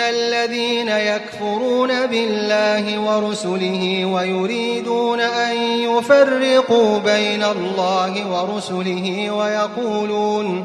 الذين يكفرون بالله ورسله ويريدون أن يفرقوا بين الله ورسله ويقولون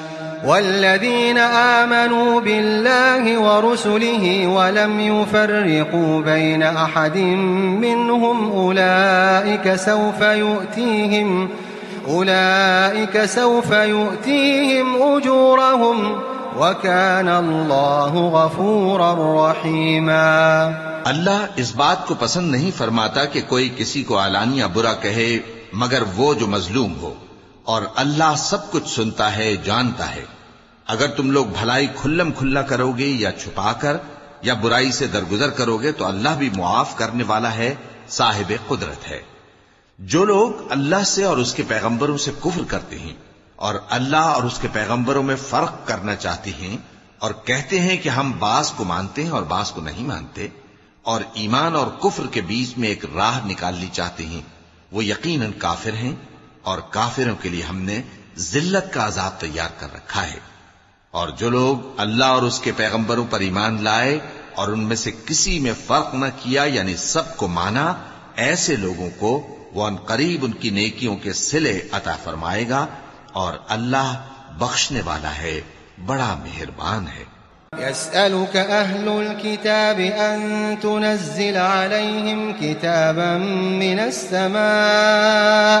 والذين آمنوا بالله ورسله ولم يفرقوا بين أحد منهم أولئك سوف يؤتيهم أولئك سوف يؤتيهم أجورهم وكان الله غفورا رحيما اللہ اس بات کو پسند نہیں فرماتا کہ کوئی کسی کو اعلانیہ برا کہے مگر وہ جو مظلوم ہو۔ اور اللہ سب کچھ سنتا ہے، جانتا ہے۔ اگر تم لوگ بھلائی کھلم کھلا کرو گے یا چھپا کر یا برائی سے درگزر کرو گے تو اللہ بھی معاف کرنے والا ہے، صاحب قدرت ہے۔ جو لوگ اللہ سے اور اس کے پیغمبروں سے کفر کرتے ہیں اور اللہ اور اس کے پیغمبروں میں فرق کرنا چاہتے ہیں اور کہتے ہیں کہ ہم باس کو مانتے ہیں اور باس کو نہیں مانتے، اور ایمان اور کفر کے بیچ میں ایک راہ نکالنی چاہتے ہیں، وہ یقیناً کافر ہیں۔ اور کافروں کے لیے ہم نے ذلت کا عذاب تیار کر رکھا ہے۔ اور جو لوگ اللہ اور اس کے پیغمبروں پر ایمان لائے اور ان میں سے کسی میں فرق نہ کیا یعنی سب کو مانا، ایسے لوگوں کو وہ ان قریب ان کی نیکیوں کے سلے عطا فرمائے گا اور اللہ بخشنے والا ہے، بڑا مہربان ہے۔ يسألك أهل الكتاب أن تنزل عليهم كتابا من السماء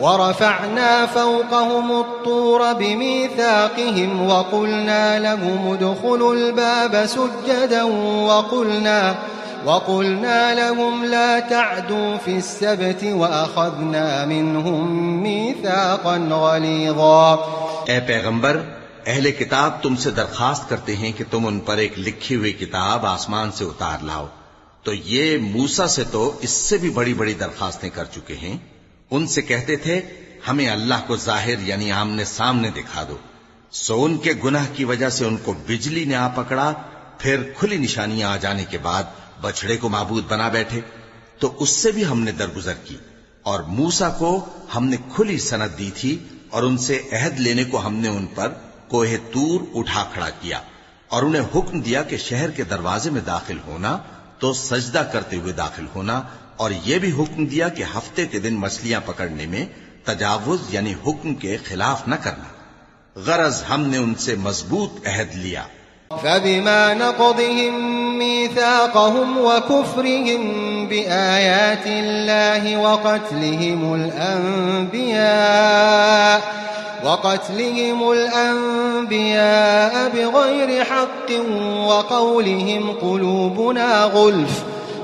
ورفعنا فوقهم الطور بميثاقهم وقلنا لهم ادخلوا الباب سجدا وقلنا وقلنا لهم لا تعدوا في السبت وأخذنا منهم ميثاقا غليظا اے پیغمبر، اہل کتاب تم سے درخواست کرتے ہیں کہ تم ان پر ایک لکھی ہوئی کتاب آسمان سے اتار لاؤ۔ تو یہ موسا سے تو اس سے بھی بڑی بڑی درخواستیں کر چکے ہیں۔ ان سے کہتے تھے، ہمیں اللہ کو ظاہر یعنی آمنے سامنے دکھا دو۔ سو ان کے گناہ کی وجہ سے ان کو بجلی نے آ پکڑا، پھر کھلی نشانیاں آ جانے کے بعد بچڑے کو معبود بنا بیٹھے۔ تو اس سے بھی ہم نے درگزر کی اور موسا کو ہم نے کھلی سند دی تھی اور ان سے عہد لینے کو ہم نے ان پر کوہ تور اٹھا کھڑا کیا اور انہیں حکم دیا کہ شہر کے دروازے میں داخل ہونا تو سجدہ کرتے ہوئے داخل ہونا اور یہ بھی حکم دیا کہ ہفتے کے دن مچھلیاں پکڑنے میں تجاوز یعنی حکم کے خلاف نہ کرنا۔ غرض ہم نے ان سے مضبوط عہد لیا۔ فبما نقضهم ميثاقهم وكفرهم بآيات الله وقتلهم الأنبياء وقتلهم الأنبياء بغير حق وقولهم قلوبنا غلف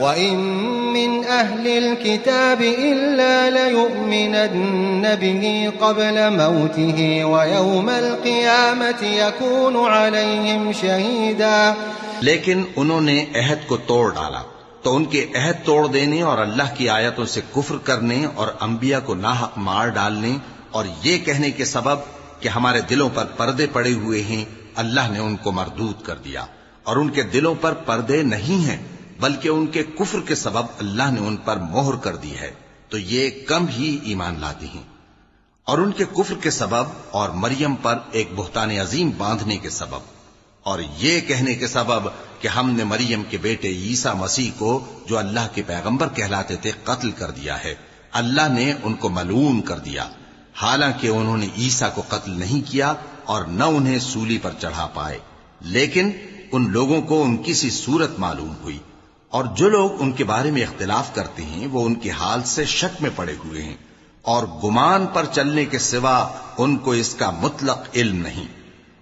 وإن من أهل الكتاب إلا ليؤمنن به قبل موته ويوم القيامة يكون عليهم شهيدا لیکن انہوں نے عہد کو توڑ ڈالا۔ تو ان کے عہد توڑ دینے اور اللہ کی آیتوں سے کفر کرنے اور انبیاء کو ناحق مار ڈالنے اور یہ کہنے کے سبب کہ ہمارے دلوں پر پردے پڑے ہوئے ہیں، اللہ نے ان کو مردود کر دیا۔ اور ان کے دلوں پر پردے نہیں ہیں۔ بلکہ ان کے کفر کے سبب اللہ نے ان پر مہر کر دی ہے، تو یہ کم ہی ایمان لاتے ہیں۔ اور ان کے کفر کے سبب اور مریم پر ایک بہتان عظیم باندھنے کے سبب۔ اور یہ کہنے کے سبب کہ ہم نے مریم کے بیٹے عیسیٰ مسیح کو جو اللہ کے پیغمبر کہلاتے تھے قتل کر دیا ہے۔ اللہ نے ان کو ملون کر دیا۔ حالانکہ انہوں نے عیسیٰ کو قتل نہیں کیا اور نہ انہیں سولی پر چڑھا پائے۔ لیکن ان لوگوں کو ان کی سی صورت معلوم ہوئی۔ اور جو لوگ ان کے بارے میں اختلاف کرتے ہیں، وہ ان کے حال سے شک میں پڑے ہوئے ہیں اور گمان پر چلنے کے سوا ان کو اس کا مطلق علم نہیں۔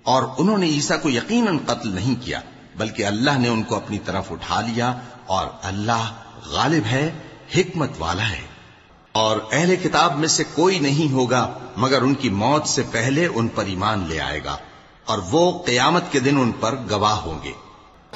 اور انہوں نے عیسیٰ کو یقیناً قتل نہیں کیا، بلکہ اللہ نے ان کو اپنی طرف اٹھا لیا اور اللہ غالب ہے، حکمت والا ہے۔ اور اہل کتاب میں سے کوئی نہیں ہوگا، مگر ان کی موت سے پہلے ان پر ایمان لے آئے گا اور وہ قیامت کے دن ان پر گواہ ہوں گے۔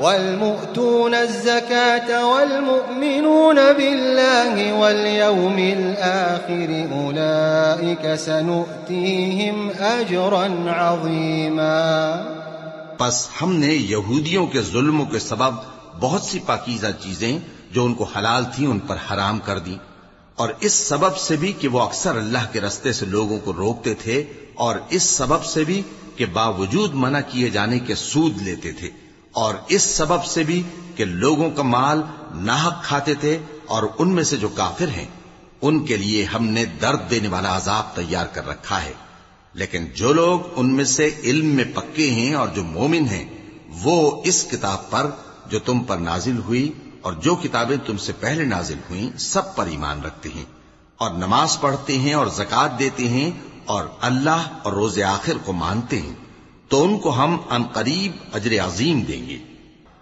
والمؤتون الزكاة والمؤمنون بالله واليوم الآخر أولئك سنؤتيهم أجرا عظيما. پس ہم نے یہودیوں کے ظلموں کے سبب بہت سی پاکیزہ چیزیں جو ان کو حلال تھیں ان پر حرام کر دی اور اس سبب سے بھی کہ وہ اکثر اللہ کے رستے سے لوگوں کو روکتے تھے اور اس سبب سے بھی کہ باوجود منع کیے جانے کے سود لیتے تھے۔ اور اس سبب سے بھی کہ لوگوں کا مال ناحق کھاتے تھے اور ان میں سے جو کافر ہیں، ان کے لیے ہم نے درد دینے والا عذاب تیار کر رکھا ہے۔ لیکن جو لوگ ان میں سے علم میں پکے ہیں اور جو مومن ہیں، وہ اس کتاب پر جو تم پر نازل ہوئی اور جو کتابیں تم سے پہلے نازل ہوئیں، سب پر ایمان رکھتے ہیں اور نماز پڑھتے ہیں اور زکات دیتے ہیں اور اللہ اور روز آخر کو مانتے ہیں۔ تو ان کو ہم ان قریب اجر عظیم دیں گے۔